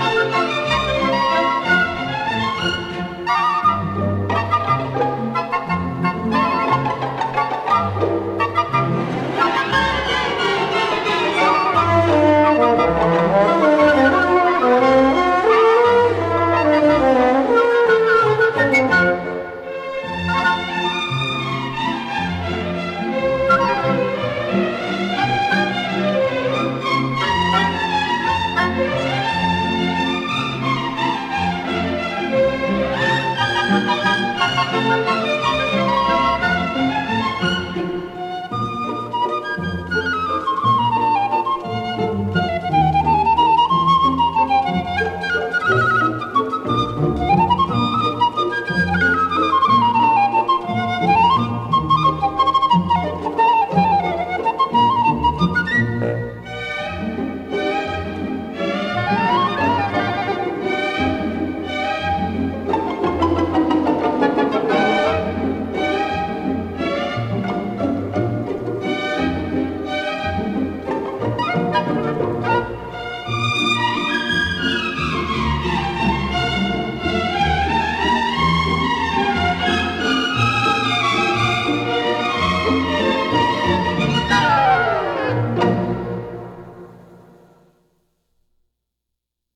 Música Música